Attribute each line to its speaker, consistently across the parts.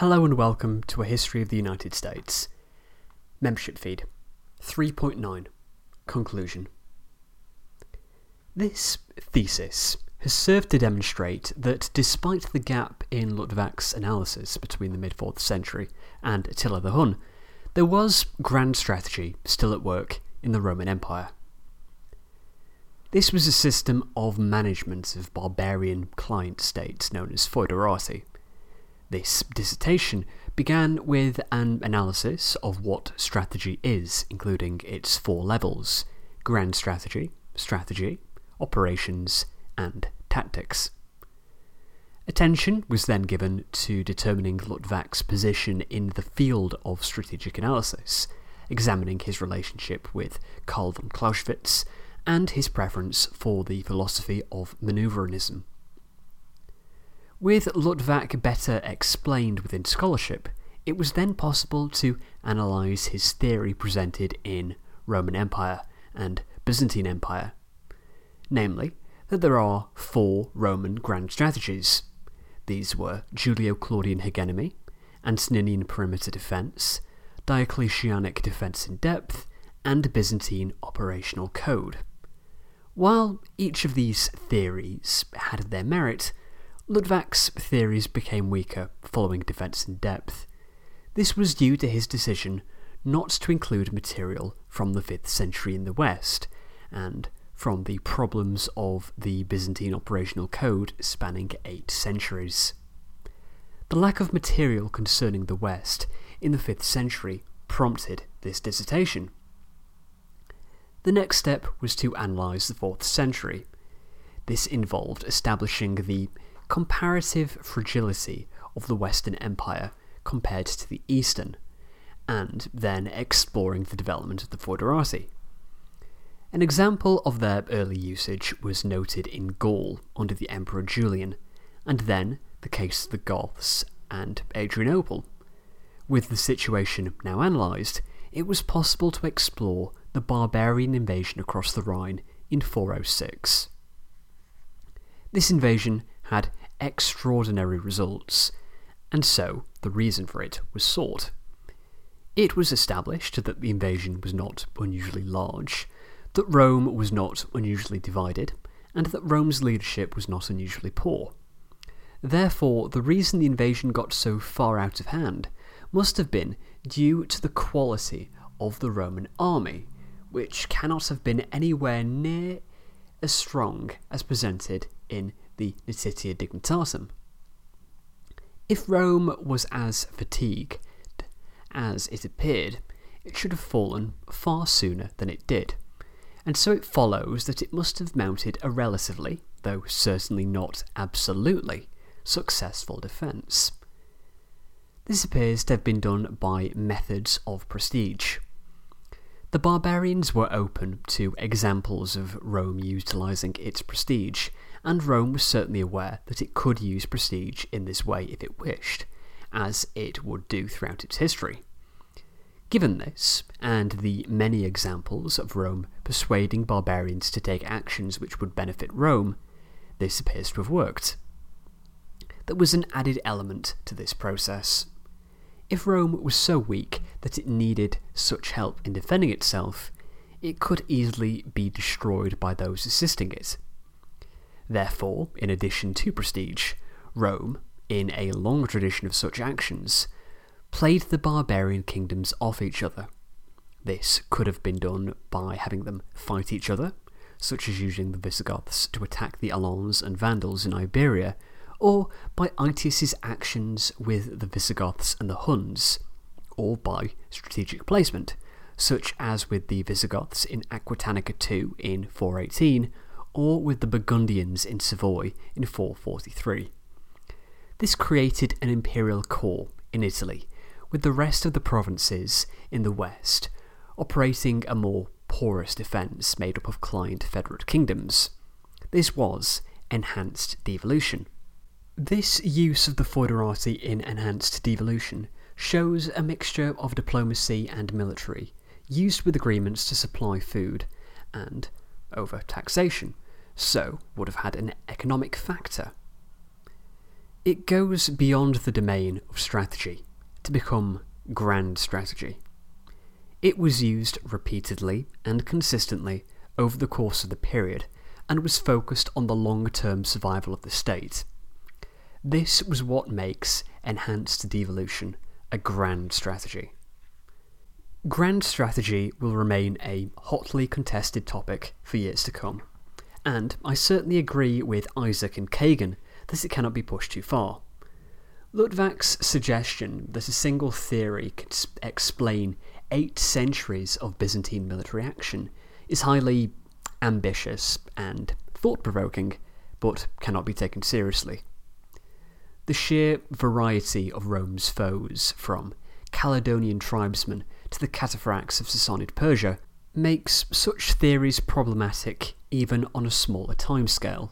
Speaker 1: Hello and welcome to A History of the United States. Membership Feed 3.9 Conclusion This thesis has served to demonstrate that despite the gap in Luttwak's analysis between the mid 4th century and Attila the Hun, there was grand strategy still at work in the Roman Empire. This was a system of management of barbarian client states known as foederati. This dissertation began with an analysis of what strategy is, including its four levels grand strategy, strategy, operations, and tactics. Attention was then given to determining Luttwak's position in the field of strategic analysis, examining his relationship with Karl von Clausewitz and his preference for the philosophy of manoeuvreism. With Luttwak better explained within scholarship, it was then possible to analyse his theory presented in Roman Empire and Byzantine Empire, namely, that there are four Roman grand strategies. These were Julio Claudian hegemony, Antoninian perimeter defence, Diocletianic defence in depth, and Byzantine operational code. While each of these theories had their merit, Luttwak's theories became weaker following defence in depth. This was due to his decision not to include material from the 5th century in the West, and from the problems of the Byzantine operational code spanning eight centuries. The lack of material concerning the West in the 5th century prompted this dissertation. The next step was to analyse the 4th century. This involved establishing the comparative fragility of the Western Empire compared to the Eastern, and then exploring the development of the foederati. An example of their early usage was noted in Gaul under the Emperor Julian, and then the case of the Goths and Adrianople. With the situation now analysed, it was possible to explore the barbarian invasion across the Rhine in 406. This invasion had extraordinary results, and so the reason for it was sought. It was established that the invasion was not unusually large, that Rome was not unusually divided, and that Rome's leadership was not unusually poor. Therefore, the reason the invasion got so far out of hand must have been due to the quality of the Roman army, which cannot have been anywhere near as strong as presented in the Notitia Dignitatum. If Rome was as fatigued as it appeared, it should have fallen far sooner than it did and so it follows that it must have mounted a relatively, though certainly not absolutely, successful defence. This appears to have been done by methods of prestige. The barbarians were open to examples of Rome utilising its prestige, and Rome was certainly aware that it could use prestige in this way if it wished, as it would do throughout its history. Given this, and the many examples of Rome persuading barbarians to take actions which would benefit Rome, this appears to have worked. There was an added element to this process. If Rome was so weak that it needed such help in defending itself, it could easily be destroyed by those assisting it. Therefore, in addition to prestige, Rome, in a long tradition of such actions, played the barbarian kingdoms off each other. This could have been done by having them fight each other, such as using the Visigoths to attack the Alans and Vandals in Iberia, or by Aetius's actions with the Visigoths and the Huns, or by strategic placement, such as with the Visigoths in Aquitanica II in 418, or with the Burgundians in Savoy in 443. This created an imperial core in Italy with the rest of the provinces in the west operating a more porous defence made up of client federate kingdoms. This was enhanced devolution. This use of the foederati in enhanced devolution shows a mixture of diplomacy and military, used with agreements to supply food, and over taxation, so would have had an economic factor. It goes beyond the domain of strategy to become grand strategy. It was used repeatedly and consistently over the course of the period and was focused on the long term survival of the state. This was what makes enhanced devolution a grand strategy. Grand strategy will remain a hotly contested topic for years to come, and I certainly agree with Isaac and Kagan that it cannot be pushed too far. Luttwak's suggestion that a single theory could explain eight centuries of Byzantine military action is highly ambitious and thought provoking, but cannot be taken seriously. The sheer variety of Rome's foes, from Caledonian tribesmen to the cataphracts of Sassanid Persia, makes such theories problematic even on a smaller timescale.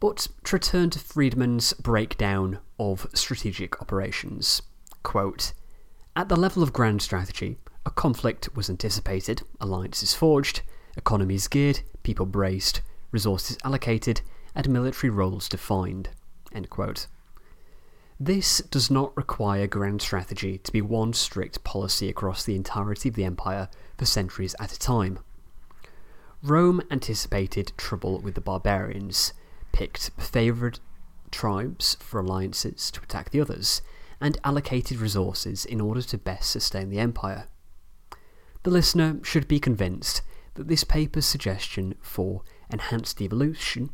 Speaker 1: But to return to Freedman's breakdown of strategic operations. Quote, At the level of grand strategy, a conflict was anticipated, alliances forged, economies geared, people braced, resources allocated, and military roles defined. This does not require grand strategy to be one strict policy across the entirety of the empire for centuries at a time. Rome anticipated trouble with the barbarians, picked favoured tribes for alliances to attack the others, and allocated resources in order to best sustain the empire. The listener should be convinced that this paper's suggestion for enhanced devolution,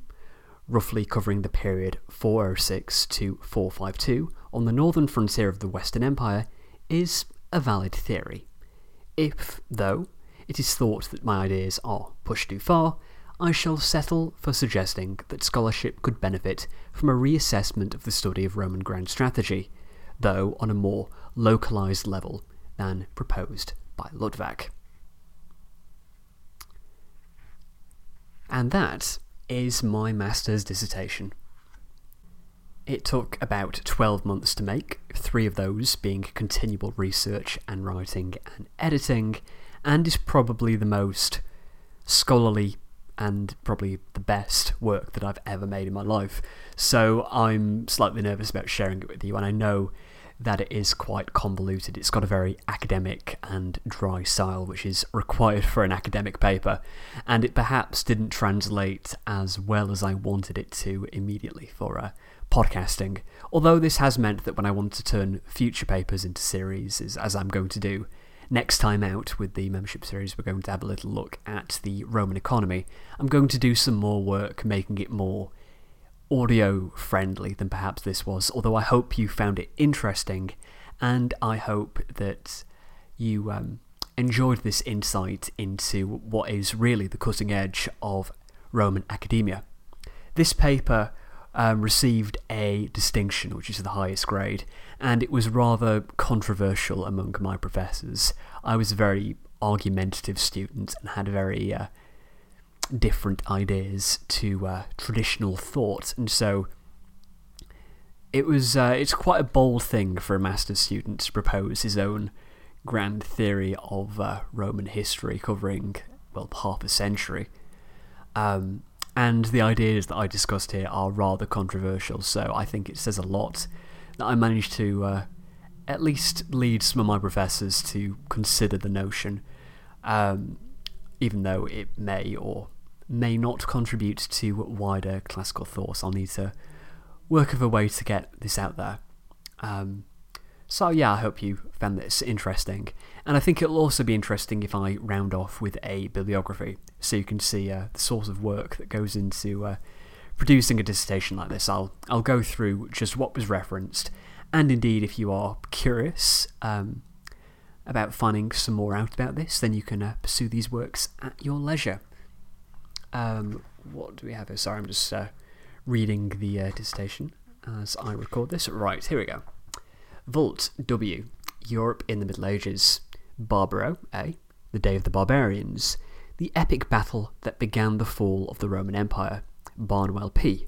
Speaker 1: roughly covering the period 406 to 452 on the northern frontier of the Western Empire, is a valid theory. If, though, it is thought that my ideas are pushed too far, I shall settle for suggesting that scholarship could benefit from a reassessment of the study of Roman grand strategy, though on a more localised level than proposed by Luttwak. And that is my master's dissertation. It took about 12 months to make, three of those being continual research and writing and editing, and is probably the most scholarly and probably the best work that I've ever made in my life. So I'm slightly nervous about sharing it with you, and I know that it is quite convoluted. It's got a very academic and dry style, which is required for an academic paper, and it perhaps didn't translate as well as I wanted it to immediately for uh, podcasting. Although this has meant that when I want to turn future papers into series, as I'm going to do, Next time out with the membership series, we're going to have a little look at the Roman economy. I'm going to do some more work making it more audio friendly than perhaps this was, although I hope you found it interesting and I hope that you um, enjoyed this insight into what is really the cutting edge of Roman academia. This paper um, received a distinction, which is the highest grade, and it was rather controversial among my professors. I was a very argumentative student and had a very uh, different ideas to uh, traditional thought, and so it was uh, it's quite a bold thing for a master's student to propose his own grand theory of uh, Roman history covering well half a century. Um, and the ideas that I discussed here are rather controversial, so I think it says a lot that I managed to uh, at least lead some of my professors to consider the notion, um, even though it may or may not contribute to wider classical thought. I'll need to work of a way to get this out there. Um, so, yeah, I hope you found this interesting. And I think it'll also be interesting if I round off with a bibliography so you can see uh, the sort of work that goes into uh, producing a dissertation like this. I'll, I'll go through just what was referenced, and indeed, if you are curious um, about finding some more out about this, then you can uh, pursue these works at your leisure. Um, what do we have here? Sorry, I'm just reading the dissertation as I record this. Right, here we go. Vult W. Europe in the Middle Ages. Barbero A. The Day of the Barbarians. The epic battle that began the fall of the Roman Empire. Barnwell P.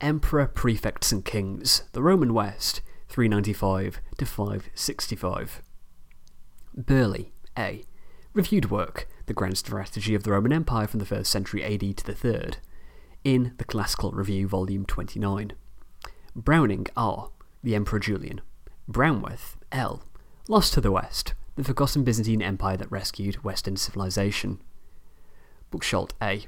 Speaker 1: Emperor, Prefects and Kings. The Roman West. 395 to 565. Birley A. Reviewed work. The Grand Strategy of the Roman Empire from the 1st century AD to the 3rd. In the Classical Review, Volume 29. Browning R. The Emperor Julian. Brownworth L. Lost to the West, the forgotten Byzantine Empire that rescued Western civilization. Bucholz A.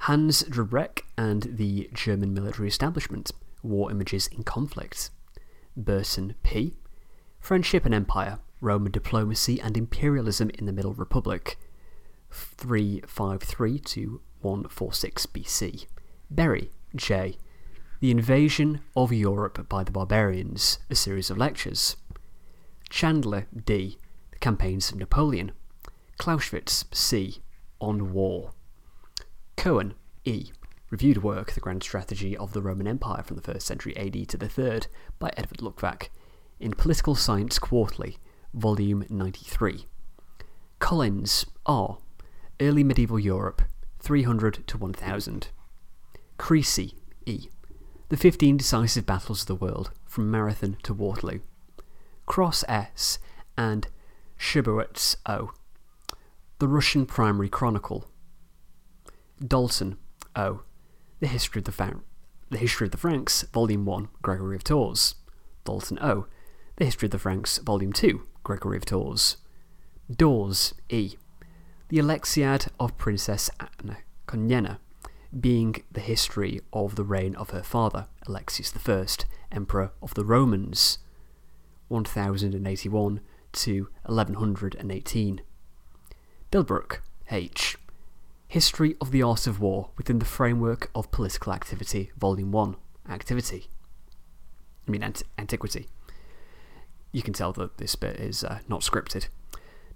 Speaker 1: Hans Delbruck and the German military establishment, War Images in Conflict. Burton P. Friendship and Empire, Roman Diplomacy and Imperialism in the Middle Republic. 353 to 146 BC. Bury J. The Invasion of Europe by the Barbarians, a series of lectures. Chandler D. The Campaigns of Napoleon. Clausewitz C. On War. Cohen E. Reviewed work, The Grand Strategy of the Roman Empire from the 1st century AD to the 3rd, by Edward Luttwak in Political Science Quarterly, Volume 93. Collins R. Early Medieval Europe, 300 to 1000. Creasy E. The 15 Decisive Battles of the World, from Marathon to Waterloo. Cross S. and Shubowitz O. The Russian Primary Chronicle. Dalton O. The History of the, Fa- the History of the Franks, Volume 1, Gregory of Tours. Dalton O. The History of the Franks, Volume 2, Gregory of Tours. Dawes E. The Alexiad of Princess Anna Komnena, being the history of the reign of her father, Alexius I, Emperor of the Romans, 1081 to 1118. Delbruck, H. History of the Art of War within the Framework of Political Activity, Volume 1. Activity. I mean, ant Antiquity. You can tell that this bit is uh, not scripted.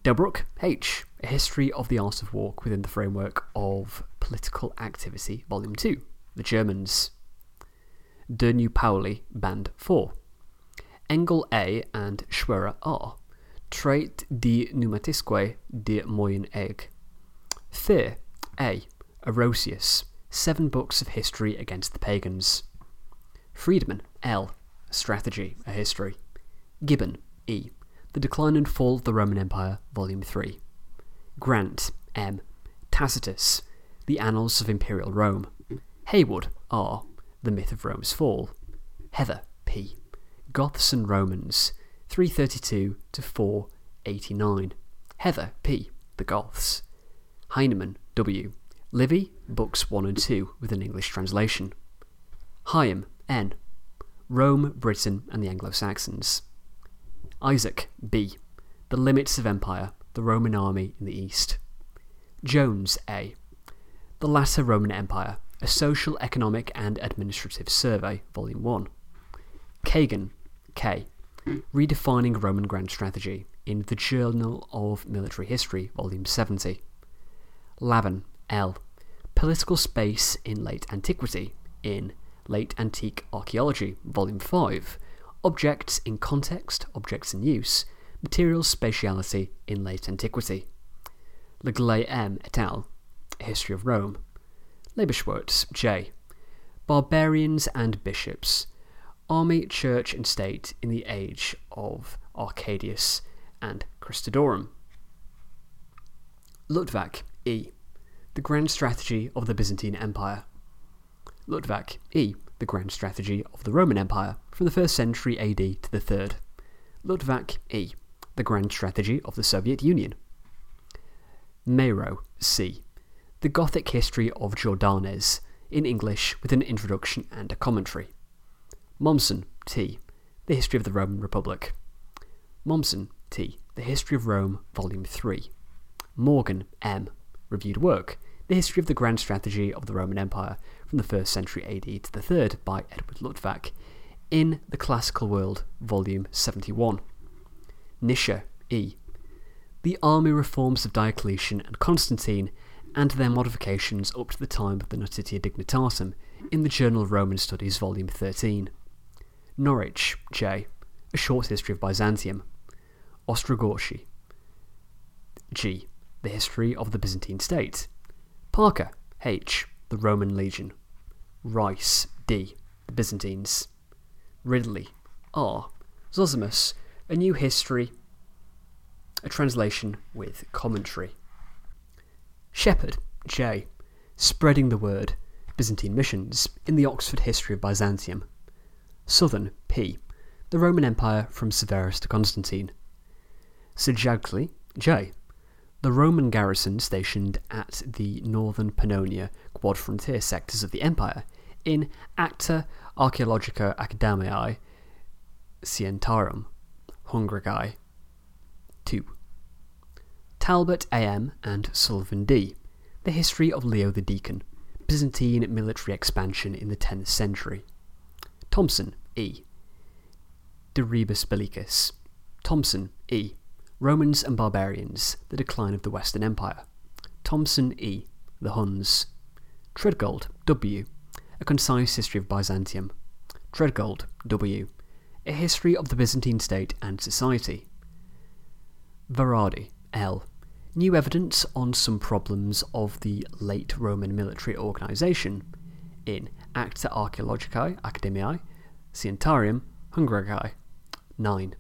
Speaker 1: Delbruck, H. A History of the Art of War within the Framework of Political Activity, Volume 2. The Germans. De New Pauli, Band 4. Engel A. and Schwerer R. Trait de Numatisque de Moyen Egg. Fear A. Orosius. Seven Books of History Against the Pagans. Freedman L. Strategy, a History. Gibbon E. The Decline and Fall of the Roman Empire, Volume 3. Grant M. Tacitus. The Annals of Imperial Rome. Haywood R. The Myth of Rome's Fall. Heather P. Goths and Romans, 332 to 489. Heather P. The Goths. Heinemann W. Livy, Books 1 and 2, with an English translation. Higham N. Rome, Britain, and the Anglo Saxons. Isaac B. The Limits of Empire, the Roman Army in the East. Jones A. The Latter Roman Empire, a Social, Economic, and Administrative Survey, Volume 1. Kagan K. Redefining Roman Grand Strategy in the Journal of Military History, Volume 70. Lavan L. Political Space in Late Antiquity in Late Antique Archaeology, Volume 5. Objects in Context, Objects in Use, Material Spatiality in Late Antiquity. Le Leglay M. et al. History of Rome. Liebeschuetz J. Barbarians and Bishops. Army, Church, and State in the Age of Arcadius and Christodorum. Luttwak E. The Grand Strategy of the Byzantine Empire. Luttwak E. The Grand Strategy of the Roman Empire from the 1st century AD to the 3rd. Luttwak E. The Grand Strategy of the Soviet Union. Mierow C. The Gothic History of Jordanes, in English with an introduction and a commentary. Mommsen T. The History of the Roman Republic. Mommsen T. The History of Rome, Volume 3. Morgan M. Reviewed work, The History of the Grand Strategy of the Roman Empire from the 1st century AD to the 3rd by Edward Luttwak, in The Classical World, Volume 71. Nischer E. The army reforms of Diocletian and Constantine and their modifications up to the time of the Notitia Dignitatum in the Journal of Roman Studies, Volume 13. Norwich J. A Short History of Byzantium. Ostrogorski G. The History of the Byzantine State. Parker H. The Roman Legion. Rice D. The Byzantines. Ridley R. Zosimus, A New History, a translation with commentary. Shepherd J. Spreading the Word, Byzantine Missions, in the Oxford History of Byzantium. Southern P. The Roman Empire from Severus to Constantine. Sejagli J. The Roman garrison stationed at the northern Pannonia quad frontier sectors of the empire in Acta Archaeologica Academiae Scientarum, Hungaricum. 2. Talbot A.M. and Sullivan D. The History of Leo the Deacon, Byzantine Military Expansion in the 10th Century. Thompson E. De Rebus Bellicis. Thompson E. Romans and Barbarians, The Decline of the Western Empire. Thompson E. The Huns. Treadgold W. A Concise History of Byzantium. Treadgold W. A History of the Byzantine State and Society. Varadi L. New evidence on some problems of the late Roman military organisation in Acta Archaeologicae Academiae Scientiarum Hungaricum 9.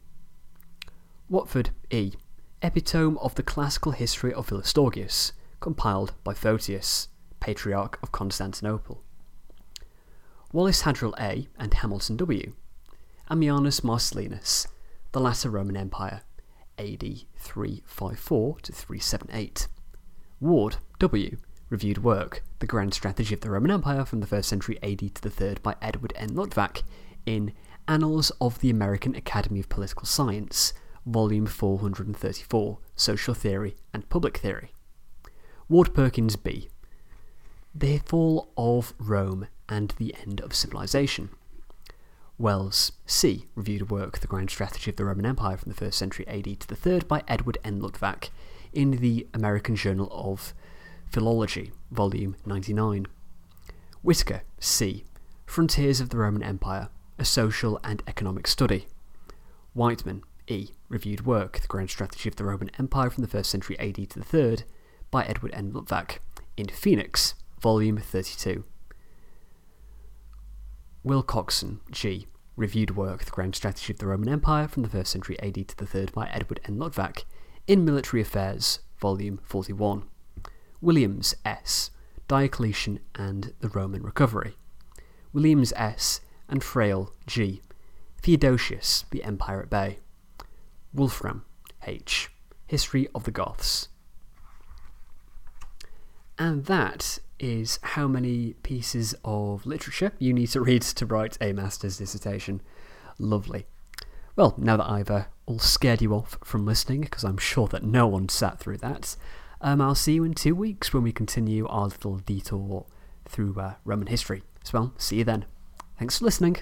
Speaker 1: Walford E. Epitome of the Classical History of Philostorgius, compiled by Photius, Patriarch of Constantinople. Wallace Hadrill A. and Hamilton W. Ammianus Marcellinus, the latter Roman Empire, AD 354 to 378. Ward W. Reviewed work, The Grand Strategy of the Roman Empire from the 1st century AD to the 3rd by Edward N. Luttwak in Annals of the American Academy of Political Science, Volume 434, Social Theory and Public Theory. Ward Perkins B. The Fall of Rome and the End of Civilization. Wells C. Reviewed a work The Grand Strategy of the Roman Empire from the 1st century AD to the 3rd by Edward N. Luttwak in the American Journal of Philology, Volume 99. Whitaker C. Frontiers of the Roman Empire, A Social and Economic Study. Wightman E. Reviewed work The Grand Strategy of the Roman Empire from the 1st century AD to the 3rd by Edward N. Luttwak in Phoenix, Volume 32. Wilcoxon, G. Reviewed work The Grand Strategy of the Roman Empire from the 1st century AD to the 3rd by Edward N. Luttwak in Military Affairs, Volume 41. Williams, S. Diocletian and the Roman Recovery. Williams, S. and Friell, G. Theodosius, the Empire at Bay. Wolfram, H. History of the Goths. And that is how many pieces of literature you need to read to write a master's dissertation. Lovely. Well, now that I've uh, all scared you off from listening, because I'm sure that no one sat through that, um, I'll see you in two weeks when we continue our little detour through uh, Roman history. As well, see you then. Thanks for listening.